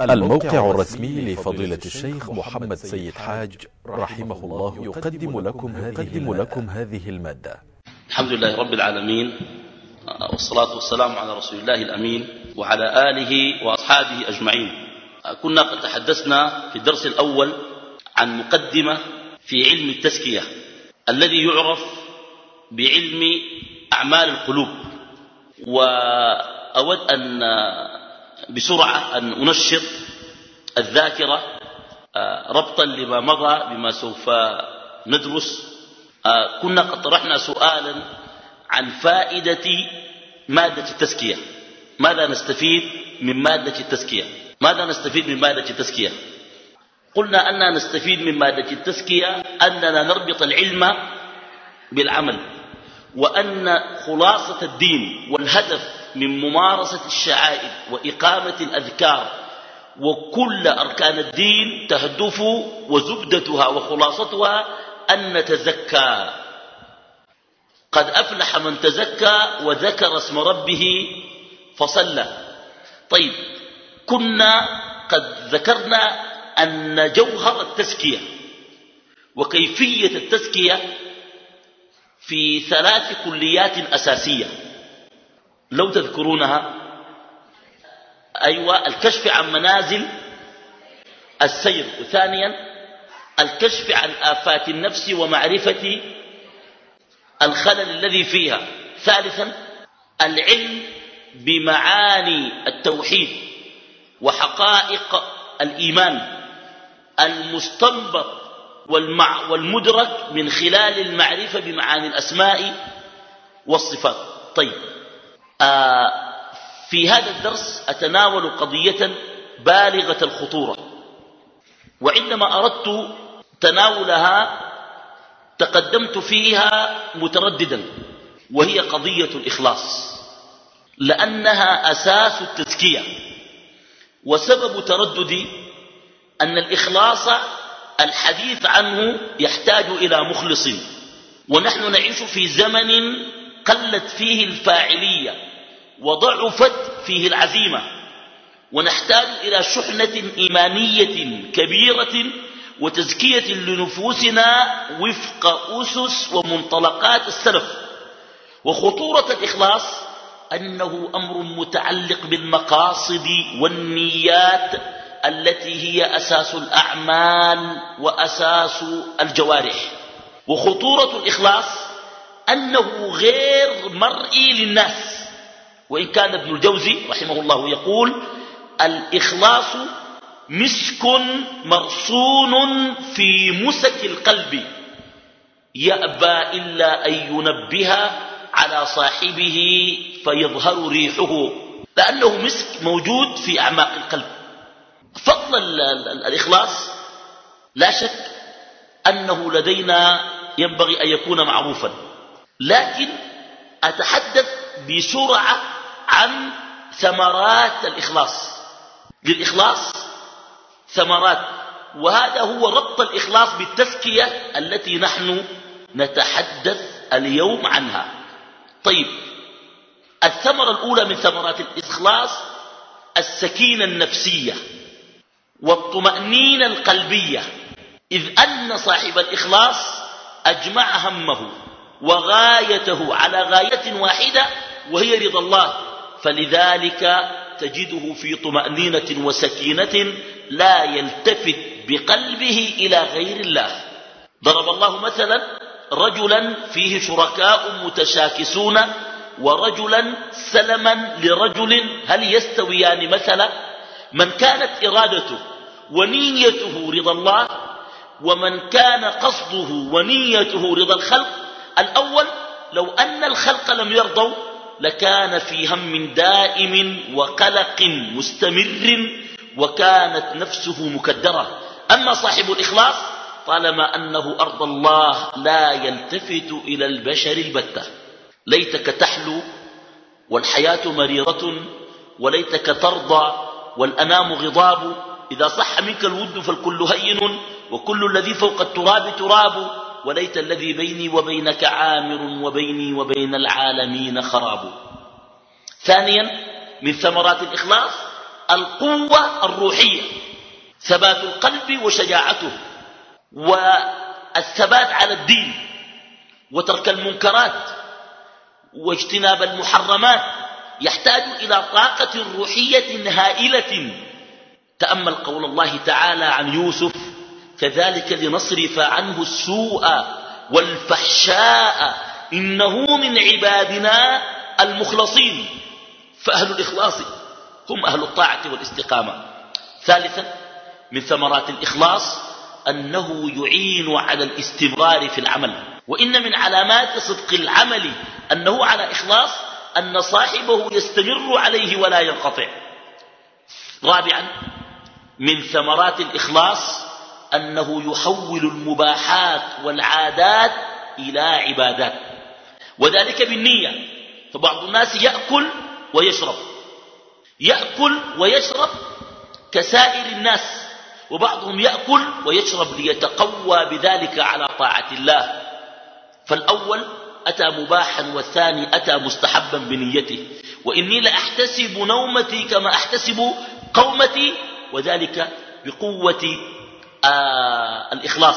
الموقع الرسمي لفضيلة الشيخ محمد سيد حاج رحمه الله يقدم لكم هذه, لكم هذه ا ل م ا د ة الحمد لله رب العالمين والصلاة والسلام على رسول الله الأمين وعلى آله وأصحابه أجمعين. كنا قد تحدثنا في الدرس الأول عن مقدمة في علم التزكية الذي يعرف بعلم أعمال القلوب. وأود أن بسرعة أن أنشط الذاكرة آه، ربطا لما مضى بما سوف ندرس. آه، كنا قد طرحنا سؤالا عن فائدة مادة التزكية. ماذا نستفيد من مادة التزكية؟ ماذا نستفيد من مادة التزكية؟ قلنا أننا نستفيد من مادة التزكية أننا نربط العلم بالعمل وأن خلاصة الدين والهدف من ممارسة الشعائر وإقامة الأذكار وكل أركان الدين تهدف وزبدتها وخلاصتها أن نتزكى. قد أفلح من تزكى وذكر اسم ربه فصلى. طيب كنا قد ذكرنا أن جوهر التزكية وكيفية التزكية في ثلاث كليات أساسية. لو تذكرونها أيوة الكشف عن منازل السير. وثانيا الكشف عن آفات النفس ومعرفة الخلل الذي فيها. ثالثا العلم بمعاني التوحيد وحقائق الإيمان المستنبط والمع والمدرك من خلال المعرفة بمعاني الأسماء والصفات. طيب في هذا الدرس أتناول قضية بالغة الخطورة وعندما أردت تناولها تقدمت فيها مترددا وهي قضية الإخلاص لأنها أساس التزكية وسبب ترددي أن الإخلاص الحديث عنه يحتاج إلى مخلص ونحن نعيش في زمن قلت فيه الفاعلية وضعفت فيه العزيمة. ونحتاج إلى شحنة إيمانية كبيرة وتزكية لنفوسنا وفق أسس ومنطلقات السلف. وخطورة الإخلاص أنه أمر متعلق بالمقاصد والنيات التي هي أساس الأعمال وأساس الجوارح. وخطورة الإخلاص أنه غير مرئي للناس. وإن كان ابن الجوزي رحمه الله يقول الإخلاص مسك مرصون في مسك القلب يأبى إلا أن ينبه على صاحبه فيظهر ريحه لأنه مسك موجود في أعماق القلب. فضل الإخلاص لا شك أنه لدينا ينبغي أن يكون معروفا. لكن أتحدث بسرعة عن ثمرات الإخلاص. للإخلاص ثمرات. وهذا هو ربط الإخلاص بالتزكية التي نحن نتحدث اليوم عنها. طيب الثمرة الأولى من ثمرات الإخلاص السكينة النفسية والطمأنينة القلبية. إذ أن صاحب الإخلاص أجمع همه. وغايته على غاية واحدة وهي رضا الله. فلذلك تجده في طمأنينة وسكينة لا يلتفت بقلبه إلى غير الله. ضرب الله مثلا رجلا فيه شركاء متشاكسون ورجلا سلما لرجل هل يستويان مثلا؟ من كانت إرادته ونيته رضا الله ومن كان قصده ونيته رضا الخلق الأول لو أن الخلق لم يرضوا لكان في هم دائم وقلق مستمر وكانت نفسه مكدرة. أما صاحب الإخلاص طالما أنه أرض الله لا يلتفت إلى البشر البتة. ليتك تحلو والحياة مريضة وليتك ترضى والأنام غضاب. إذا صح منك الود فالكل هين وكل الذي فوق التراب تراب. وليت الذي بيني وبينك عامر وبيني وبين العالمين خراب. ثانيا من ثمرات الإخلاص القوة الروحية ثبات القلب وشجاعته والثبات على الدين وترك المنكرات واجتناب المحرمات. يحتاج إلى طاقة روحية هائلة. تأمل قول الله تعالى عن يوسف كذلك لنصرف عنه السوء والفحشاء إنه من عبادنا المخلصين. فأهل الإخلاص هم أهل الطاعة والاستقامة. ثالثا من ثمرات الإخلاص أنه يعين على الاستمرار في العمل. وإن من علامات صدق العمل أنه على إخلاص أن صاحبه يستمر عليه ولا ينقطع. رابعا من ثمرات الإخلاص أنه يحول المباحات والعادات إلى عبادات. وذلك بالنية. فبعض الناس يأكل ويشرب. يأكل ويشرب كسائر الناس. وبعضهم يأكل ويشرب ليتقوى بذلك على طاعة الله. فالأول أتى مباحا والثاني أتى مستحبا بنيته. وإني لأحتسب نومتي كما أحتسب قومتي وذلك بقوة آه الإخلاص.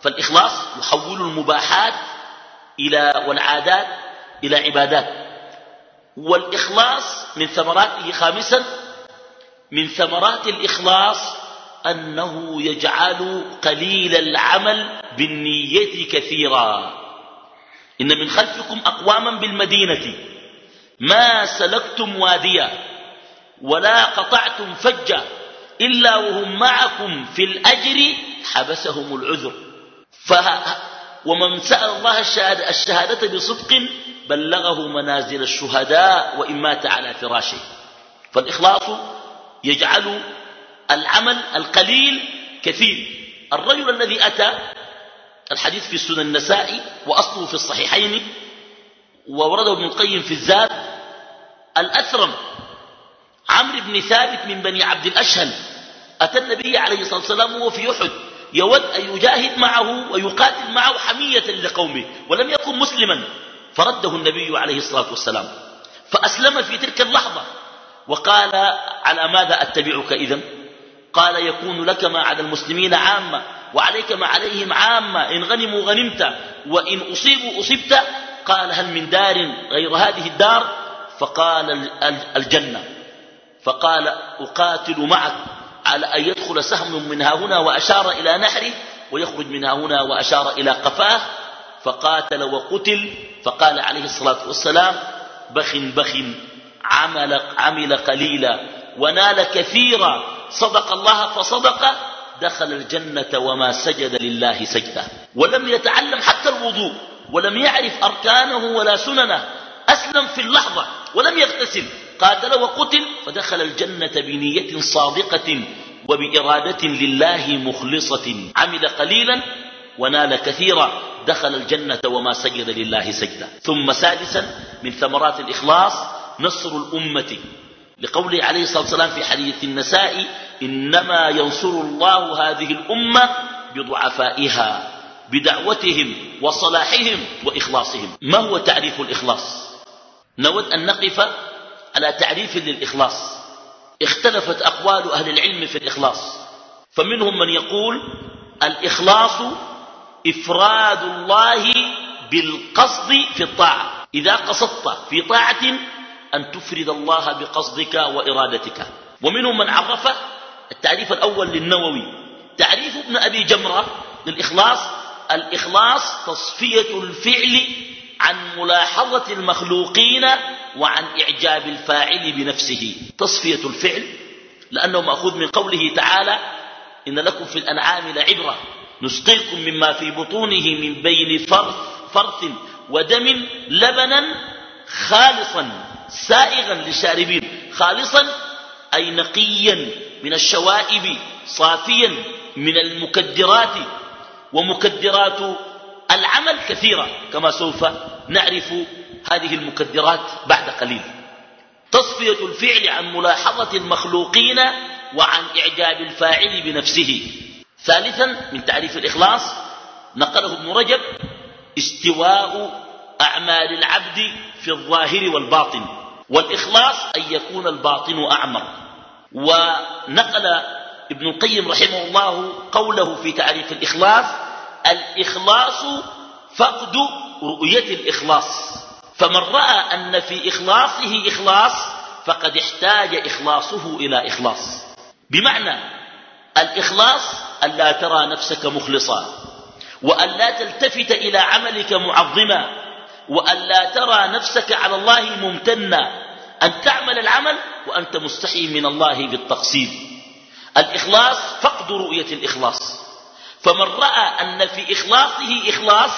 فالإخلاص يحول المباحات إلى والعادات إلى عبادات. والإخلاص من ثمراته خامسا من ثمرات الإخلاص أنه يجعل قليل العمل بالنية كثيرا. إن من خلفكم أقواما بالمدينة. ما سلكتم واديا ولا قطعتم فجا. إلا وهم معكم في الأجر حبسهم العذر. ومن سأل الله الشهادة, الشهادة بصدق بلغه منازل الشهداء وإن مات على فراشه. فالإخلاص يجعل العمل القليل كثير. الرجل الذي أتى الحديث في السنن النسائي وأصله في الصحيحين وورده ابن القيم في الزاد الأثرم. عمرو بن ثابت من بني عبد الأشهل. أتى النبي عليه الصلاة والسلام وهو في أحد. يود أن يجاهد معه ويقاتل معه حمية لقومه ولم يكن مسلما. فرده النبي عليه الصلاة والسلام. فأسلم في تلك اللحظة. وقال على ماذا أتبعك إذن؟ قال يكون لك ما على المسلمين عامة وعليك ما عليهم عامة. إن غنموا غنمت وإن أصيبوا أصبت. قال هل من دار غير هذه الدار؟ فقال الجنة. فقال أقاتل معك على أن يدخل سهم منها هنا وأشار إلى نحره ويخرج منها هنا وأشار إلى قفاه فقاتل وقتل فقال عليه الصلاة والسلام بخ بخ عمل, عمل قليلا ونال كثيرا صدق الله فصدق دخل الجنة وما سجد لله سجدة ولم يتعلم حتى الوضوء ولم يعرف أركانه ولا سننه أسلم في اللحظة ولم يغتسل قاتل وقتل فدخل الجنة بنية صادقة وبإرادة لله مخلصة. عمل قليلا ونال كثيرا. دخل الجنة وما سجد لله سجدا ثم سادسا من ثمرات الإخلاص نصر الأمة. لقوله عليه الصلاة والسلام في حديث النساء إنما ينصر الله هذه الأمة بضعفائها بدعوتهم وصلاحهم وإخلاصهم. ما هو تعريف الإخلاص؟ نود أن نقف على تعريف للإخلاص. اختلفت أقوال أهل العلم في الإخلاص. فمنهم من يقول الإخلاص إفراد الله بالقصد في الطاعة. إذا قصدت في طاعة أن تفرد الله بقصدك وإرادتك. ومنهم من عرف التعريف الأول للنووي. تعريف ابن أبي جمرة للإخلاص الإخلاص تصفية الفعل عن ملاحظة المخلوقين وعن إعجاب الفاعل بنفسه. تصفية الفعل لأنه مأخوذ من قوله تعالى إن لكم في الأنعام لعبرة نسقيكم مما في بطونه من بين فرث, فرث ودم لبنا خالصا سائغا للشاربين. خالصا أي نقيا من الشوائب صافيا من المكدرات ومكدرات العمل كثيرة كما سوف نعرف هذه المكدرات بعد قليل. تصفية الفعل عن ملاحظة المخلوقين وعن إعجاب الفاعل بنفسه. ثالثا من تعريف الإخلاص نقله ابن رجب استواء أعمال العبد في الظاهر والباطن. والإخلاص أن يكون الباطن أعمر. ونقل ابن القيم رحمه الله قوله في تعريف الإخلاص الإخلاص فقد رؤية الإخلاص. فمن رأى أن في إخلاصه إخلاص فقد احتاج إخلاصه إلى إخلاص. بمعنى الإخلاص أن لا ترى نفسك مخلصا وأن لا تلتفت إلى عملك معظما وأن لا ترى نفسك على الله ممتنا. أن تعمل العمل وأنت مستحي من الله بالتقصير. الإخلاص فقد رؤية الإخلاص. فمن رأى أن في إخلاصه إخلاص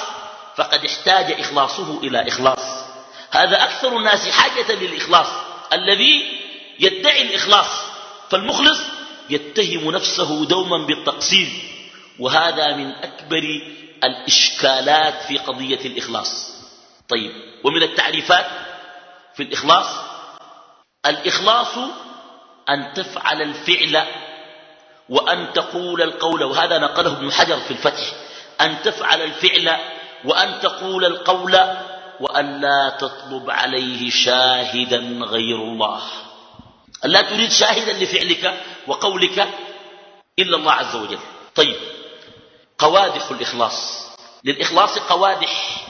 فقد احتاج إخلاصه إلى إخلاص. هذا أكثر الناس حاجة للإخلاص. الذي يدعي الإخلاص فالمخلص يتهم نفسه دوما بالتقصير. وهذا من أكبر الإشكالات في قضية الإخلاص. طيب ومن التعريفات في الإخلاص؟ الإخلاص أن تفعل الفعل وأن تقول القول وهذا نقله ابن حجر في الفتح أن تفعل الفعل وأن تقول القول وأن لا تطلب عليه شاهدا غير الله. أن لا تريد شاهدا لفعلك وقولك إلا الله عز وجل. طيب قوادح الإخلاص. للإخلاص قوادح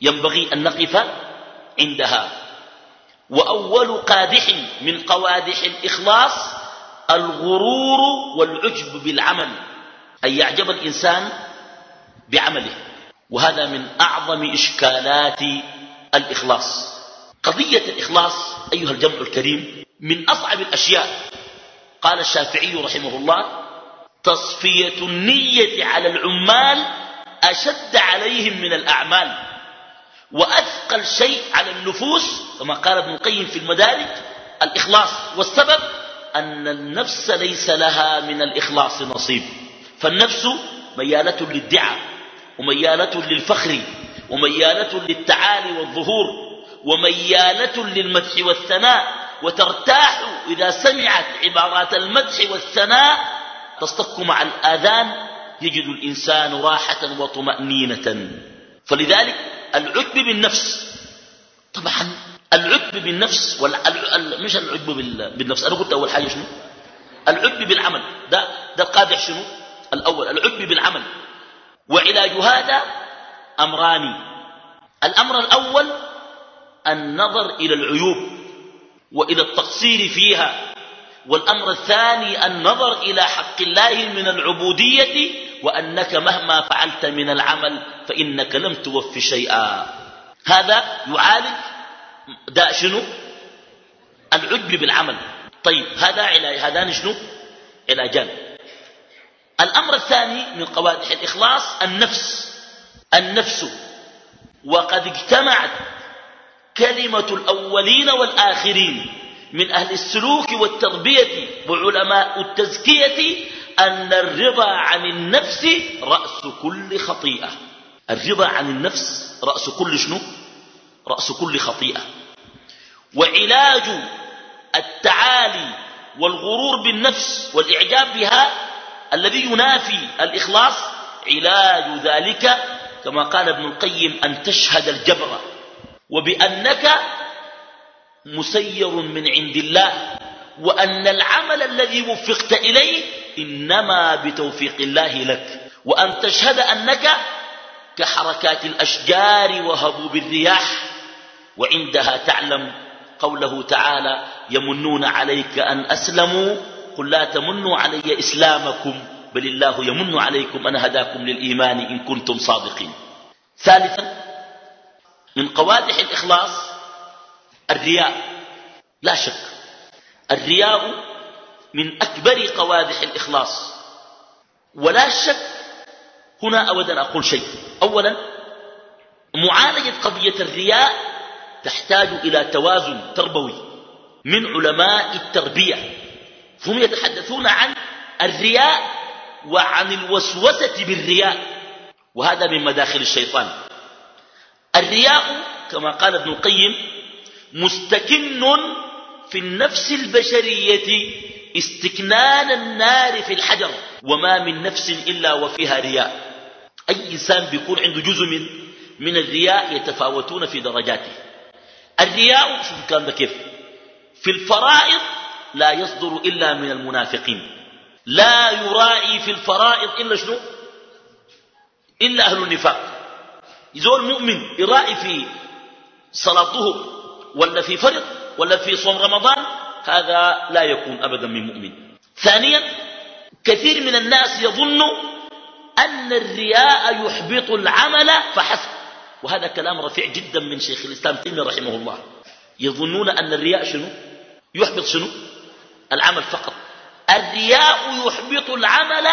ينبغي أن نقف عندها. وأول قادح من قوادح الإخلاص الغرور والعجب بالعمل أن يعجب الإنسان بعمله. وهذا من أعظم إشكالات الإخلاص. قضية الإخلاص أيها الجمع الكريم من أصعب الأشياء. قال الشافعي رحمه الله تصفية النية على العمال أشد عليهم من الأعمال وأثقل شيء على النفوس. كما قال ابن القيم في المدارج الإخلاص والسبب أن النفس ليس لها من الإخلاص نصيب. فالنفس ميالة للدعاء وميالة للفخر وميالة للتعالي والظهور وميالة للمدح والثناء. وترتاح إذا سمعت عبارات المدح والثناء. تصطك مع الآذان يجد الإنسان راحة وطمأنينة. فلذلك العجب بالنفس طبعا العجب بالنفس مش العجب بالنفس. أنا قلت أول حاجة شنو؟ العجب بالعمل. ده, ده القادح شنو؟ الأول. العجب بالعمل. وعلاج هذا أمران. الأمر الأول النظر إلى العيوب وإلى التقصير فيها. والأمر الثاني النظر إلى حق الله من العبودية وأنك مهما فعلت من العمل فإنك لم توف شيئا. هذا يعالج داء شنو؟ العجب بالعمل. طيب هذا علاج هذان شنو علاجان الأمر الثاني من قوادح الإخلاص النفس. النفس. وقد اجتمعت كلمة الأولين والآخرين من أهل السلوك والتربية وعلماء التزكية أن الرضا عن النفس رأس كل خطيئة. الرضا عن النفس رأس كل شنو؟ رأس كل خطيئة. وعلاج التعالي والغرور بالنفس والإعجاب بها الذي ينافي الإخلاص علاج ذلك كما قال ابن القيم أن تشهد الجبر وبأنك مسير من عند الله وأن العمل الذي وفقت إليه إنما بتوفيق الله لك وأن تشهد أنك كحركات الأشجار وهبوب الرياح وعندها تعلم قوله تعالى يمنون عليك أن أسلموا قل لا تمنوا علي إسلامكم بل الله يمن عليكم أن هداكم للإيمان إن كنتم صادقين. ثالثا من قوادح الإخلاص الرياء. لا شك الرياء من أكبر قوادح الإخلاص. ولا شك هنا أود أن أقول شيء. أولا معالجة قضية الرياء تحتاج إلى توازن تربوي من علماء التربية. هم يتحدثون عن الرياء وعن الوسوسة بالرياء وهذا من مداخل الشيطان. الرياء كما قال ابن القيم مستكن في النفس البشرية استكنان النار في الحجر وما من نفس إلا وفيها رياء. أي إنسان بيكون عنده جزء من الرياء يتفاوتون في درجاته. الرياء شوف الكلام ده كيف. في الفرائض لا يصدر إلا من المنافقين. لا يراعي في الفرائض إلا شنو؟ إلا أهل النفاق. زول مؤمن يراعي في صلاة ظهر ولا في فرض ولا في صوم رمضان هذا لا يكون أبدا من مؤمن. ثانيا كثير من الناس يظن أن الرياء يحبط العمل فحسب. وهذا كلام رفيع جدا من شيخ الإسلام تيمية رحمه الله. يظنون أن الرياء شنو؟ يحبط شنو؟ العمل فقط. الرياء يحبط العمل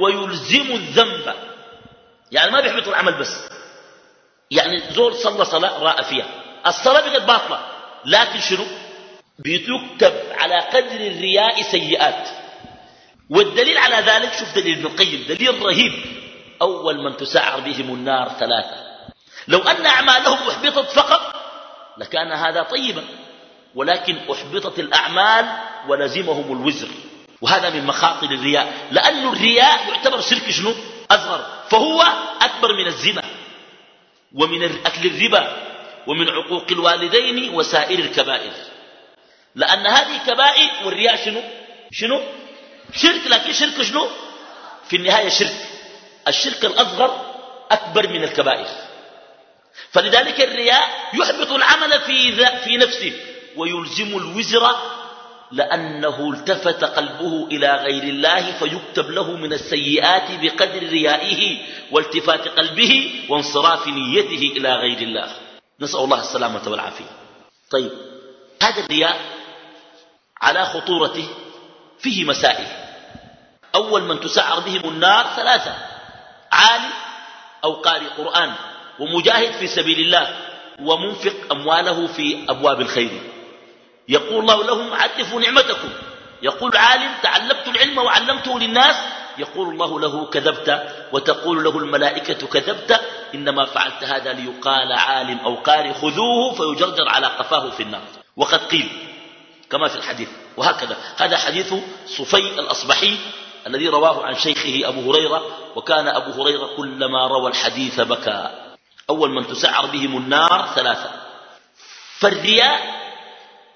ويلزم الذنب. يعني ما بيحبط العمل بس. يعني زول صلى صلاة راء فيها. الصلاة بقت باطلة. لكن شنو؟ بيتكتب على قدر الرياء سيئات. والدليل على ذلك شوف دليل ابن القيم دليل رهيب. أول من تسعر بهم النار ثلاثة. لو أن أعمالهم أحبطت فقط لكان هذا طيبا ولكن أحبطت الأعمال ولزمهم الوزر. وهذا من مخاطر الرياء. لأن الرياء يعتبر شرك شنو؟ أصغر فهو أكبر من الزنا ومن أكل الربا ومن عقوق الوالدين وسائر الكبائر. لأن هذه كبائر والرياء شنو؟ شنو؟ شرك. لكن شرك شنو؟ في النهاية شرك. الشرك الأصغر أكبر من الكبائر. فلذلك الرياء يحبط العمل في, في نفسه ويلزم الوزر لأنه التفت قلبه إلى غير الله فيكتب له من السيئات بقدر ريائه والتفات قلبه وانصراف نيته إلى غير الله. نسأل الله السلامة والعافية. طيب هذا الرياء على خطورته فيه مسائل. أول من تسعر بهم النار ثلاثة عالم أو قارئ قرآن. ومجاهد في سبيل الله ومنفق أمواله في أبواب الخير. يقول الله لهم عرفوا نعمتكم. يقول عالم تعلمت العلم وعلمته للناس. يقول الله له كذبت وتقول له الملائكة كذبت. إنما فعلت هذا ليقال عالم أو قارئ. خذوه فيجرجر على قفاه في النار. وقد قيل كما في الحديث وهكذا. هذا حديث صفي الأصبحي الذي رواه عن شيخه أبو هريرة. وكان أبو هريرة كلما روى الحديث بكى. أول من تسعر بهم النار ثلاثة. فالرياء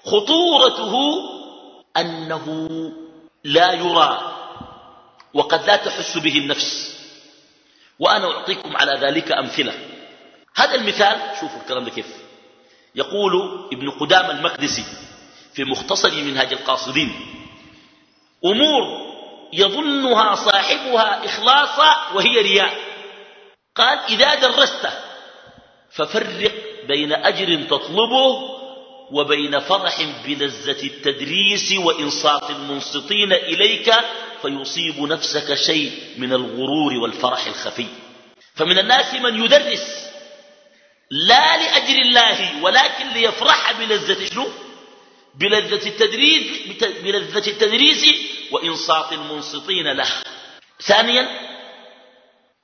خطورته أنه لا يرى وقد لا تحس به النفس. وأنا أعطيكم على ذلك أمثلة. هذا المثال شوفوا الكلام ده كيف. يقول ابن قدام المقدسي في مختصر منهاج القاصدين أمور يظنها صاحبها إخلاصا وهي رياء. قال إذا درسته ففرق بين أجر تطلبه وبين فرح بلذة التدريس وإنصات المنصتين إليك فيصيب نفسك شيء من الغرور والفرح الخفي. فمن الناس من يدرس لا لأجر الله ولكن ليفرح بلذة شنو؟ بلذة التدريس, بلذة التدريس وإنصات المنصتين له. ثانيا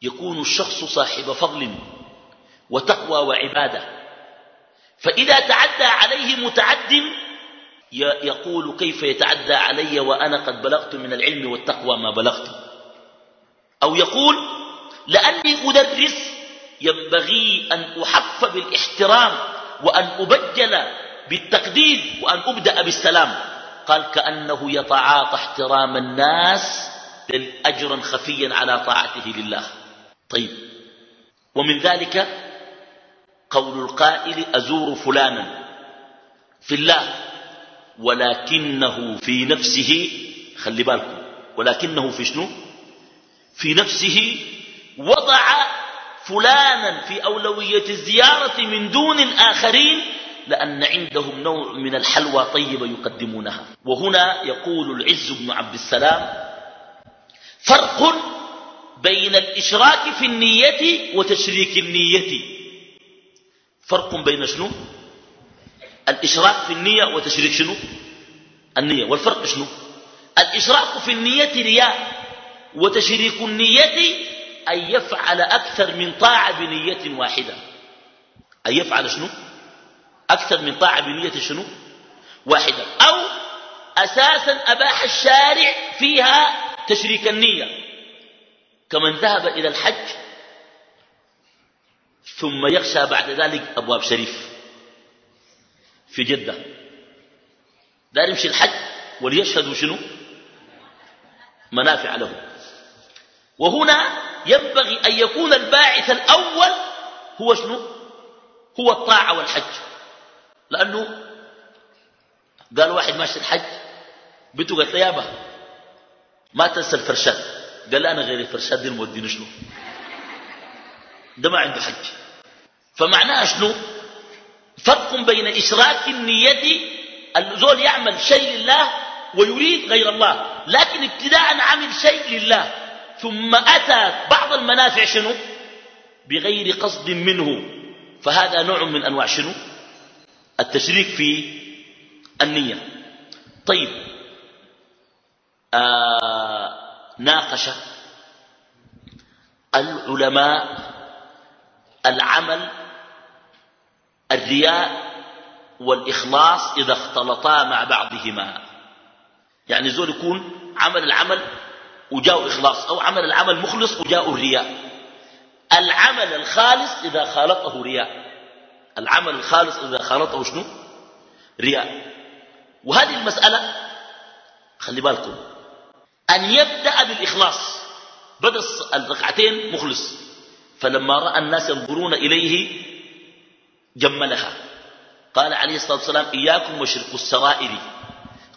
يكون الشخص صاحب فضل وتقوى وعبادة. فإذا تعدى عليه متعد يقول كيف يتعدى علي وأنا قد بلغت من العلم والتقوى ما بلغت. أو يقول لأني أدرس ينبغي أن أحف بالإحترام وأن أبجل بالتقدير وأن أبدأ بالسلام. قال كأنه يتعاطى احترام الناس أجرا خفيا على طاعته لله. طيب. ومن ذلك قول القائل أزور فلانا في الله ولكنه في نفسه خلي بالكم ولكنه في شنو؟ في نفسه وضع فلانا في أولوية الزيارة من دون الآخرين لأن عندهم نوع من الحلوى طيبة يقدمونها. وهنا يقول العز بن عبد السلام فرق بين الإشراك في النية وتشريك النية. فرق بين شنو؟ الإشراك في النية وتشريك شنو؟ النية. والفرق شنو؟ الإشراك في النية رياء وتشريك النية أن يفعل أكثر من طاعة بنية واحدة. أن يفعل شنو؟ أكثر من طاعة بنية شنو؟ واحدة. أو أساسا أباح الشارع فيها تشريك النية. كمن ذهب إلى الحج ثم يخشى بعد ذلك أبواب شريف في جدة. دار يمشي الحج وليشهدوا شنو؟ منافع له. وهنا ينبغي أن يكون الباعث الأول هو شنو؟ هو الطاعة والحج. لأنه قال واحد ماشي الحج بيته قالت يابا ما تنسى الفرشاد قال أنا غير الفرشاد دي المودين شنو؟ ده ما عنده حج. فمعناها شنو؟ فرق بين إشراك النية الزول يعمل شيء لله ويريد غير الله لكن ابتداء عمل شيء لله ثم أتى بعض المنافع شنو؟ بغير قصد منه. فهذا نوع من أنواع شنو؟ التشريك في النية. طيب. آه ناقش العلماء العمل الرياء والإخلاص إذا اختلطا مع بعضهما. يعني زول يكون عمل العمل وجاء إخلاص أو عمل العمل مخلص وجاء الرياء. العمل الخالص إذا خالطه رياء. العمل الخالص إذا خالطه شنو؟ رياء. وهذه المسألة خلي بالكم أن يبدأ بالإخلاص بدأ الركعتين مخلص. فلما رأى الناس ينظرون إليه جملها. قال عليه الصلاة والسلام إياكم وشرك السرائر.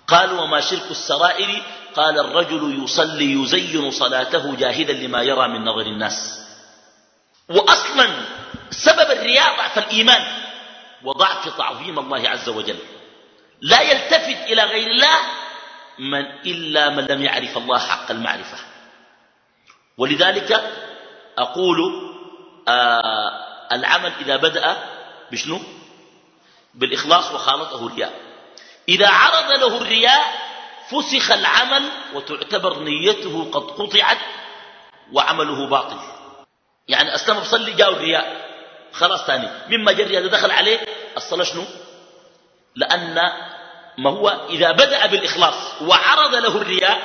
قالوا وما شرك السرائر؟ قال الرجل يصلي يزين صلاته جاهدا لما يرى من نظر الناس. وأصلا سبب الرياء ضعف الإيمان وضعف تعظيم الله عز وجل. لا يلتفت إلى غير الله من إلا من لم يعرف الله حق المعرفة. ولذلك أقول آه العمل إذا بدأ بشنو؟ بالإخلاص وخالطه الرياء. إذا عرض له الرياء فسخ العمل وتعتبر نيته قد قطعت وعمله باطل. يعني أسلم بصلي جاء الرياء خلاص ثاني. مما جري هذا دخل عليه الصلاة شنو؟ لأن ما هو إذا بدأ بالإخلاص وعرض له الرياء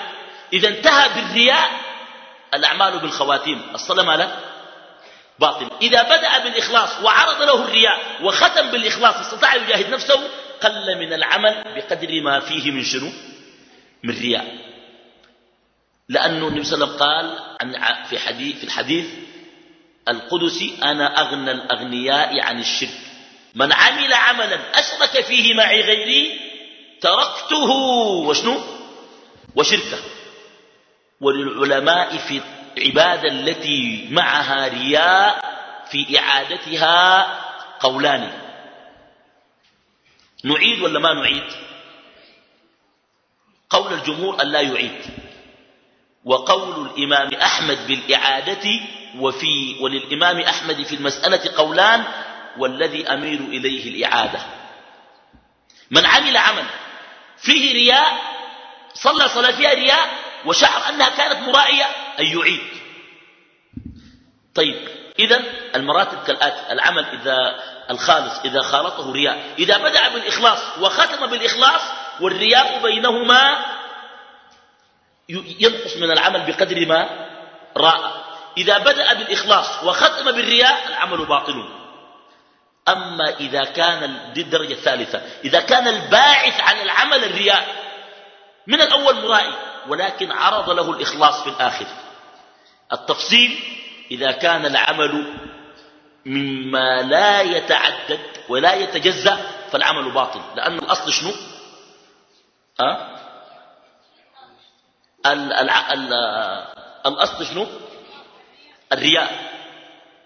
إذا انتهى بالرياء الأعمال بالخواتيم. الصلاة ماله باطل. إذا بدأ بالإخلاص وعرض له الرياء وختم بالإخلاص استطاع يجاهد نفسه قل من العمل بقدر ما فيه من شنو؟ من رياء. لأنه النبي صلى الله عليه وسلم قال في, حديث في الحديث القدسي أنا أغنى الأغنياء عن الشرك. من عمل عملا أشرك فيه معي غيري تركته. وشنو؟ وشركه. وللعلماء في العبادة التي معها رياء في إعادتها قولان. نعيد ولا ما نعيد؟ قول الجمهور أن لا يعيد. وقول الإمام أحمد بالإعادة وفي وللإمام أحمد في المسألة قولان والذي أميل إليه الإعادة. من عمل عمل فيه رياء صلى صلاة فيها رياء وشعر أنها كانت مرائية أن يعيد. طيب إذا المراتب كالآتي العمل إذا الخالص إذا خالطه رياء. إذا بدأ بالإخلاص وختم بالإخلاص والرياء بينهما ينقص من العمل بقدر ما رأى. إذا بدأ بالإخلاص وختم بالرياء العمل باطل. أما إذا كان دي الدرجة الثالثة. إذا كان الباعث عن العمل الرياء من الأول مرائي ولكن عرض له الإخلاص في الآخر. التفصيل إذا كان العمل مما لا يتعدد ولا يتجزأ فالعمل باطل. لأن الأصل شنو؟ أه؟ ال ال ال الأصل شنو؟ الرياء.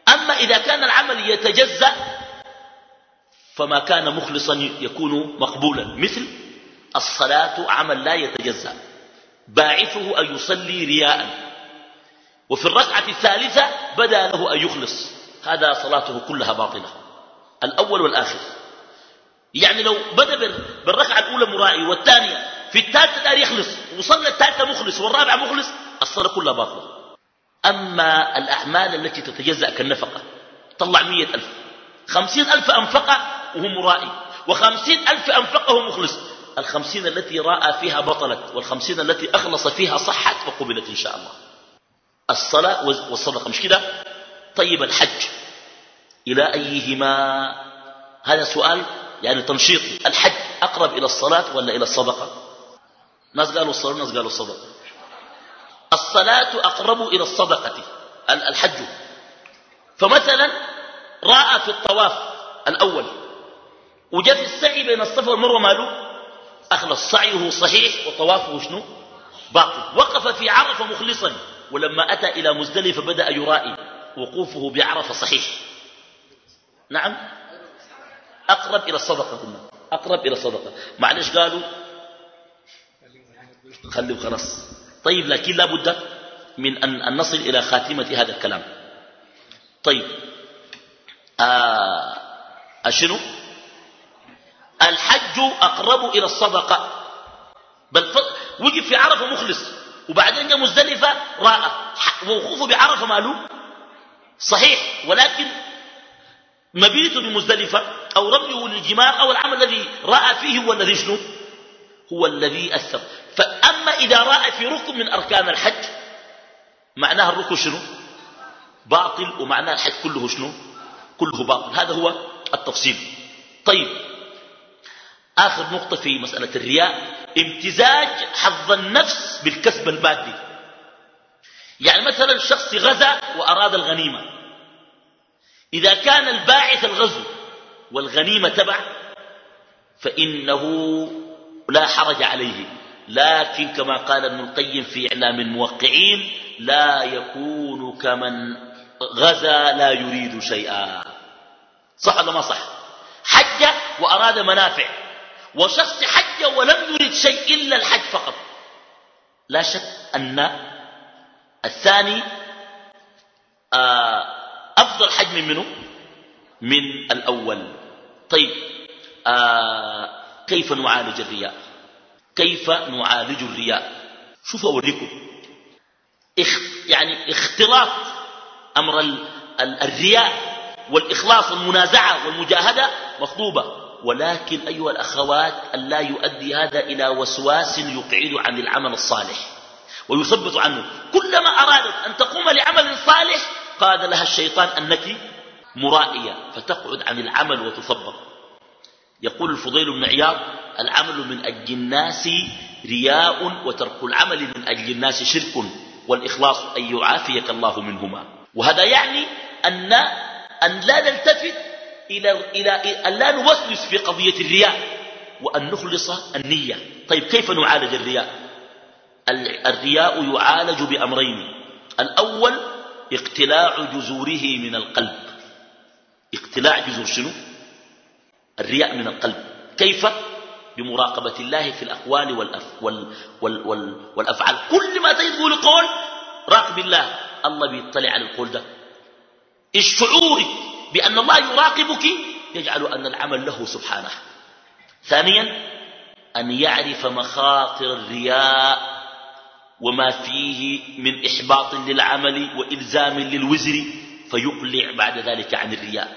أما إذا كان العمل يتجزأ فما كان مخلصا يكون مقبولا. مثل الصلاة عمل لا يتجزأ. باعثه أن يصلي رياء. وفي الركعة الثالثة بدا له أن يخلص. هذا صلاته كلها باطلة. الأول والآخر. يعني لو بدا بالركعة الأولى مرائي والثانية في الثالثة دار يخلص وصلى الثالثة مخلص والرابعة مخلص الصلاة كلها باطلة. أما الأعمال التي تتجزأ كالنفقة طلع مية ألف. خمسين ألف أنفقه وهو مرائي وخمسين ألف أنفقه مخلص. الخمسين التي رأى فيها بطلت والخمسين التي أخلص فيها صحت وقبلت إن شاء الله. الصلاة والصدقة مش كده؟ طيب الحج إلى أيهما؟ هذا سؤال يعني تنشيط. الحج أقرب إلى الصلاة ولا إلى الصدقة؟ ناس قالوا الصلاة ناس قالوا الصدقة. الصلاة أقرب إلى الصدقة الحج. فمثلا رأى في الطواف الأول وجاء في السعي بين الصفا والمروة ماله أخلص سعيه صحيح وطوافه شنو؟ باطل. وقف في عرفة مخلصا. ولما أتى إلى مزدلفة بدأ يرائي وقوفه بعرفة صحيح. نعم؟ أقرب إلى الصدقة قلنا. أقرب إلى الصدقة. معلش قالوا خليه خلاص. طيب لكن لا بد من أن نصل إلى خاتمة هذا الكلام. طيب. آه أشنو الحج أقرب إلى الصدقة. بل وقف في عرفة مخلص. وبعدين جاء مزدلفة رأى ووقوفه بعرفة ماله صحيح ولكن مبيته بمزدلفة أو رميه للجمار أو العمل الذي رأى فيه هو الذي شنو؟ هو الذي أثر. فأما إذا رأى في ركن من أركان الحج معناها الركن شنو؟ باطل ومعناه الحج كله شنو؟ كله باطل. هذا هو التفصيل. طيب آخر نقطة في مسألة الرياء امتزاج حظ النفس بالكسب المادي يعني مثلا شخص غزا وأراد الغنيمة. إذا كان الباعث الغزو والغنيمة تبع فإنه لا حرج عليه. لكن كما قال ابن القيم في إعلام الموقعين لا يكون كمن غزا لا يريد شيئا. صح ولا ما صح؟ حج وأراد منافع. وشخص حج ولم يرد شيء إلا الحج فقط. لا شك أن الثاني آه، أفضل حج من منه من الأول. طيب آه، كيف نعالج الرياء؟ كيف نعالج الرياء؟ شوفوا أوريكم. يعني اختلاط أمر الرياء والإخلاص والمنازعة والمجاهدة مطلوبة. ولكن أيها الأخوات أن لا يؤدي هذا إلى وسواس يقعد عن العمل الصالح ويثبت عنه. كلما أرادت أن تقوم لعمل صالح قال لها الشيطان أنك مرائية فتقعد عن العمل وتثبط. يقول الفضيل بن عياض العمل من أجل الناس رياء وترك العمل من أجل الناس شرك والإخلاص أن يعافيك الله منهما. وهذا يعني أن, أن لا نلتفت إلى, إلى أن لا نوسوس في قضية الرياء وأن نخلص النية. طيب كيف نعالج الرياء؟ الرياء يعالج بأمرين. الأول اقتلاع جذوره من القلب. اقتلاع جذور شنو؟ الرياء من القلب. كيف؟ بمراقبة الله في الأقوال والأف وال وال وال والأفعال. كل ما تقول قول راقب الله. الله بيطلع على القول ده. الشعور بأن الله يراقبك يجعل أن العمل له سبحانه. ثانيا أن يعرف مخاطر الرياء وما فيه من إحباط للعمل وإلزام للوزر فيقلع بعد ذلك عن الرياء.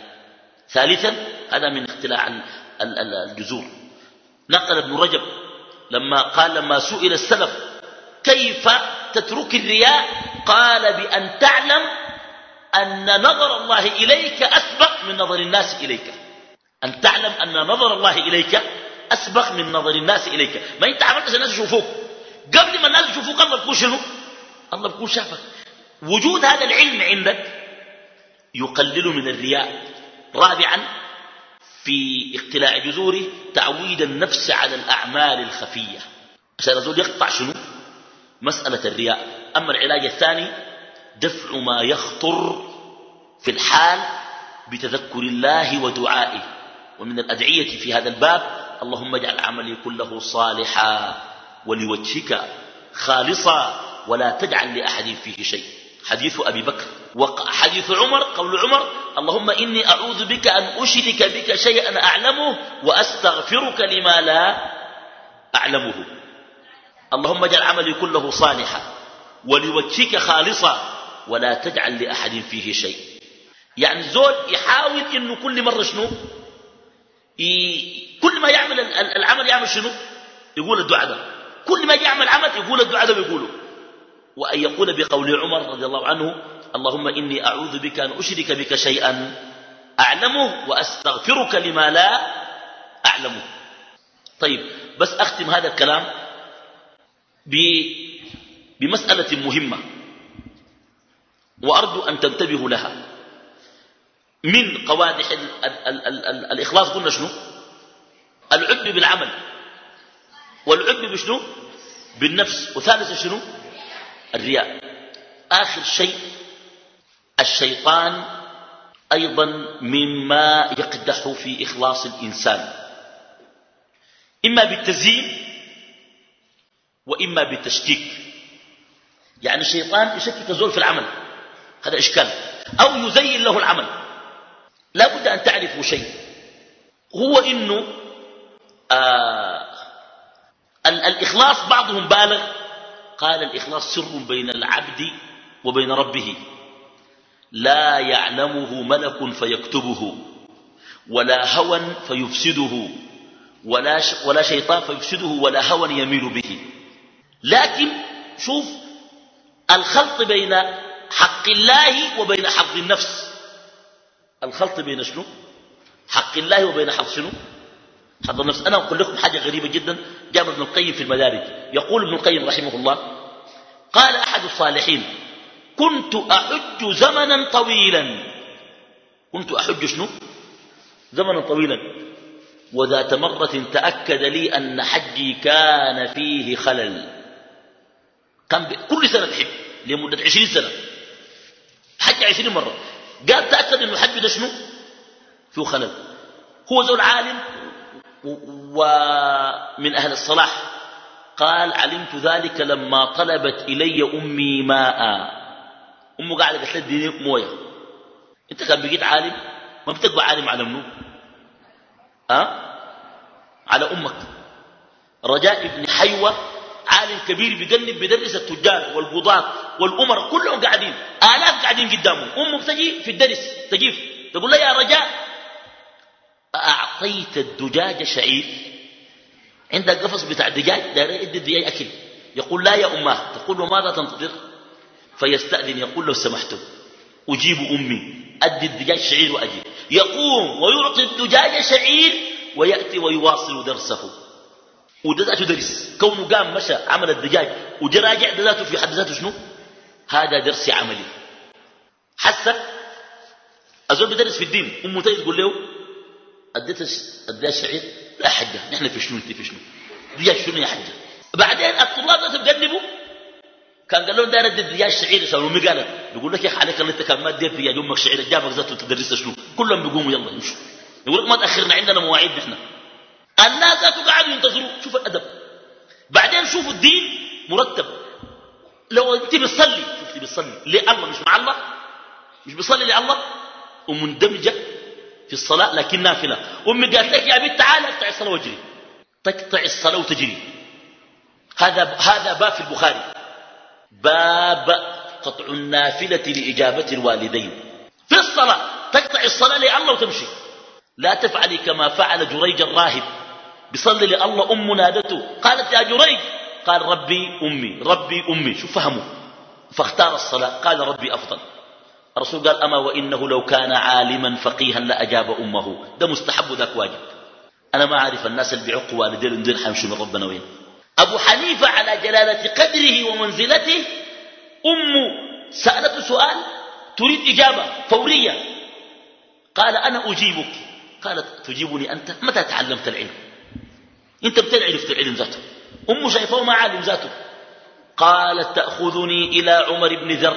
ثالثا هذا من اختلاع الجذور. نقل ابن رجب لما قال لما سئل السلف كيف تترك الرياء؟ قال بأن تعلم أن نظر الله إليك أسبق من نظر الناس إليك. أن تعلم أن نظر الله إليك أسبق من نظر الناس إليك. ما أنت عملت الناس يشوفوك. قبل ما الناس يشوفوك الله بكون شنو؟ الله بكون شافك. وجود هذا العلم عندك يقلل من الرياء. رابعا في اقتلاع جذوره تعويد النفس على الأعمال الخفية. عشان الزول يقطع شنو؟ مسألة الرياء. أما العلاج الثاني دفع ما يخطر في الحال بتذكر الله ودعائه. ومن الأدعية في هذا الباب اللهم اجعل عملي كله صالحا ولوجهك خالصا ولا تجعل لأحد فيه شيء. حديث أبي بكر. وحديث عمر قول عمر اللهم إني أعوذ بك أن أشرك بك شيئا أعلمه وأستغفرك لما لا أعلمه. اللهم اجعل عملي كله صالحا ولوجهك خالصا ولا تجعل لأحد فيه شيء. يعني زول يحاول إنه كل مرة شنو؟ كل ما يعمل العمل يعمل شنو؟ يقول الدعاء ده. كل ما يعمل عمل يقول الدعاء ده بيقوله وأن يقول بقول عمر رضي الله عنه اللهم إني أعوذ بك أن أشرك بك شيئا أعلمه وأستغفرك لما لا أعلمه. طيب بس أختم هذا الكلام بمسألة مهمة. وأرجو أن تنتبهوا لها. من قوادح ال ال ال ال ال الإخلاص قلنا شنو؟ العجب بالعمل. والعجب بشنو؟ بالنفس. وثالث شنو؟ الرياء. آخر شيء الشيطان أيضا مما يقدح في إخلاص الإنسان. إما بالتزيين وإما بالتشكيك. يعني الشيطان يشكك الزول في العمل. هذا إشكال. أو يزين له العمل. لا بد أن تعرفوا شيء. هو إنه آه الإخلاص بعضهم بالغ. قال الإخلاص سر بين العبد وبين ربه. لا يعلمه ملك فيكتبه ولا هوى فيفسده ولا, ولا شيطان فيفسده ولا هوى يميل به. لكن شوف الخلط بين حق الله وبين حظ النفس. الخلط بين شنو؟ حق الله وبين حظ شنو؟ حظ النفس. أنا أقول لكم حاجة غريبة جدا جاب ابن القيم في المدارج. يقول ابن القيم رحمه الله قال أحد الصالحين كنت أحج زمنا طويلا. كنت أحج شنو؟ زمنا طويلا. وذات مرة تأكد لي أن حجي كان فيه خلل. كان كل سنة تحج لمدة عشرين سنة. حج عشرين مرة. قال تأكد أنه حج ده شنو؟ فيه خلل. هو زول عالم ومن أهل الصلاح. قال علمت ذلك لما طلبت إلي أمي ماء. أمه قاعدة قالت لي موية. أنت كان بقيت عالم؟ ما بتقبع عالم على منو؟ أه؟ على أمك. رجاء ابن حيوة عالم كبير بيقلب بدرس التجار والقضاة والأمر كلهم قاعدين. آلاف قاعدين قدامه أمه بتجي في الدرس. تجيف تقول له يا رجاء أعطيت الدجاج شعير. عندك قفص بتاع دجاج؟ داير يدي الدجاج أكل. يقول لا يا أماه تقول له ماذا تنتظر؟ فيستأذن يقول له سمحت. أجيب أمي. أدي الدجاج شعير وأجيب. يقوم ويعطي الدجاج شعير ويأتي ويواصل درسه. وده ذاته درس. كونه قام مشى عمل الدجاج وجراجع ده ذاته في حد ذاته شنو؟ هذا درس عملي. حسن. أزول بدرس في الدين. أمه تيجي تقول له أديت أديت شعير لا حجة نحن في شنو؟ أنت في شنو؟ دجاج شنو يا حجة بعدين الطلاب ذاته بقلبوا كان قال لهم داير ادي دجاج شعير يسالوا امي قالت بيقول لك يا أخي عليك أنت كان ما أديت دجاج. أمك شعير جابك ذاته تدرس شنو؟ كلهم بيقوموا يلا يمشوا يقول لك ما تأخرنا عندنا مواعيد نحن. الناس ذاته قاعدوا ينتظروا شوف الأدب. بعدين شوفوا الدين مرتب. لو انت بتصلي شفت بتصلي لله مش مع الله؟ مش بيصلي لله؟ ومندمجة في الصلاة لكن نافلة. أمي قالت لك يا بنت تعالى اقطع الصلاة واجري. تقطع الصلاة وتجري. هذا هذا باب في البخاري. باب قطع النافلة لإجابة الوالدين. في الصلاة تقطع الصلاة لله وتمشي. لا تفعلي كما فعل جريج الراهب. بصلي لله أم نادته. قالت يا جريج. قال ربي أمي ربي أمي. شو فهموا فاختار الصلاة. قال ربي أفضل. الرسول قال أما وإنه لو كان عالما فقيها لأجاب أمه. ده مستحب ذاك واجب. أنا ما أعرف الناس اللي بيعقوا والدين دين حيمشوا من ربنا وين. أبو حنيفة على جلالة قدره ومنزلته. أم سألته سؤال. تريد إجابة فورية. قال أنا أجيبك. قالت تجيبني أنت؟ متى تعلمت العلم؟ أنت بتل عرفت العلم ذاته. أم شايفه ما عالم ذاته. قالت تأخذني إلى عمر بن ذر.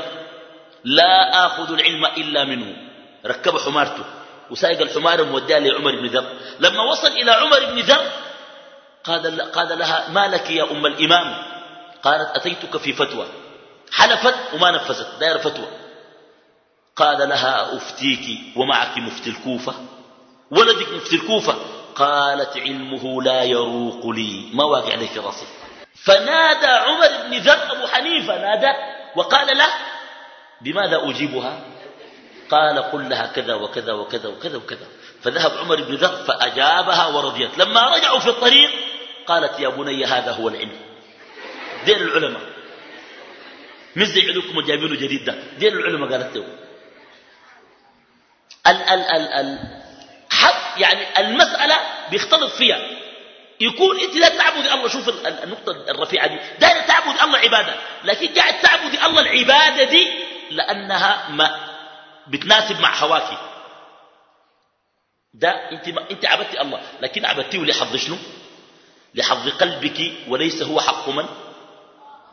لا آخذ العلم إلا منه. ركب حمارته وسائق الحمار موديها لعمر بن ذر. لما وصل إلى عمر بن ذر قال, قال لها ما لك يا أم الإمام؟ قالت أتيتك في فتوى. حلفت وما نفذت داير فتوى. قال لها أفتيك ومعك مفتي الكوفة. ولدك مفتي الكوفة. قالت علمه لا يروق لي. ما واقع عليك راسي فنادى عمر بن ذر أبو حنيفة نادى وقال له بماذا أجيبها؟ قال قل لها كذا وكذا وكذا وكذا وكذا. فذهب عمر بن ذر فأجابها ورضيت. لما رجعوا في الطريق قالت يا بني هذا هو العلم. دين العلماء. مش زي علوكم وجايبينه جديد ده. دين العلماء قالت له. ال ال ال ال يعني المسألة بيختلط فيها. يكون انت لا تعبد الله. شوف النقطة الرفيعة دي. دائما تعبد الله عبادة. لكن قاعد تعبد الله العبادة دي لأنها ما بتناسب مع هواك. ده انت, ما انت عبدت الله. لكن عبدتيه لحظ شنو؟ لحظ قلبك وليس هو حق من؟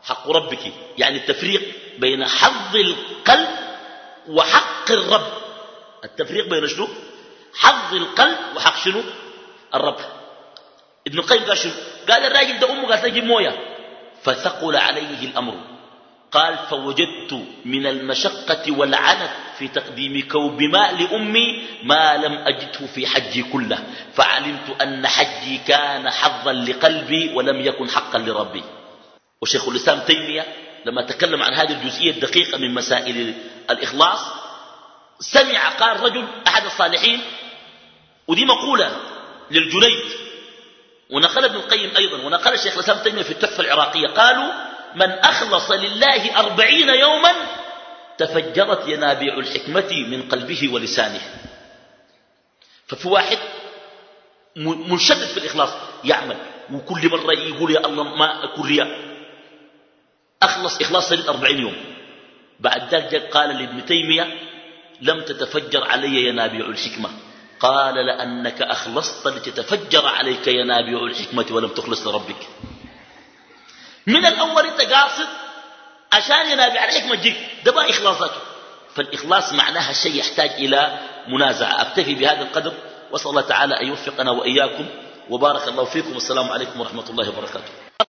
حق ربك. يعني التفريق بين حظ القلب وحق الرب. التفريق بين شنو؟ حظ القلب وحق شنو؟ الرب. ابن القيم قال شنو؟ قال الراجل ده أمه قالت له موية. فثقل عليه الأمر. قال فوجدت من المشقة والعنت في تقديم كوب ماء لأمي ما لم أجده في حجي كله. فعلمت أن حجي كان حظا لقلبي ولم يكن حقا لربي. وشيخ الإسلام تيمية لما تكلم عن هذه الجزئية الدقيقة من مسائل الإخلاص سمع قال رجل أحد الصالحين ودي مقولة للجنيد ونقل ابن القيم أيضا ونقل الشيخ الإسلام تيمية في التحفة العراقية قالوا من أخلص لله أربعين يوما تفجرت ينابيع الحكمة من قلبه ولسانه. ففي واحد منشدد في الإخلاص يعمل وكل مرة يقول يا الله ما أكون أخلص إخلاص سنة أربعين يوم. بعد ذلك قال لابن تيمية لم تتفجر علي ينابيع الحكمة. قال لأنك أخلصت لتتفجر عليك ينابيع الحكمة ولم تخلص لربك. من الأول أنت قاصد عشان ينابيع الحكمة تجيك ده ما إخلاصاته فالإخلاص معناها شيء يحتاج إلى منازعة. أكتفي بهذا القدر. وصلى الله تعالى أن يوفقنا وإياكم. وبارك الله فيكم. والسلام عليكم ورحمة الله وبركاته.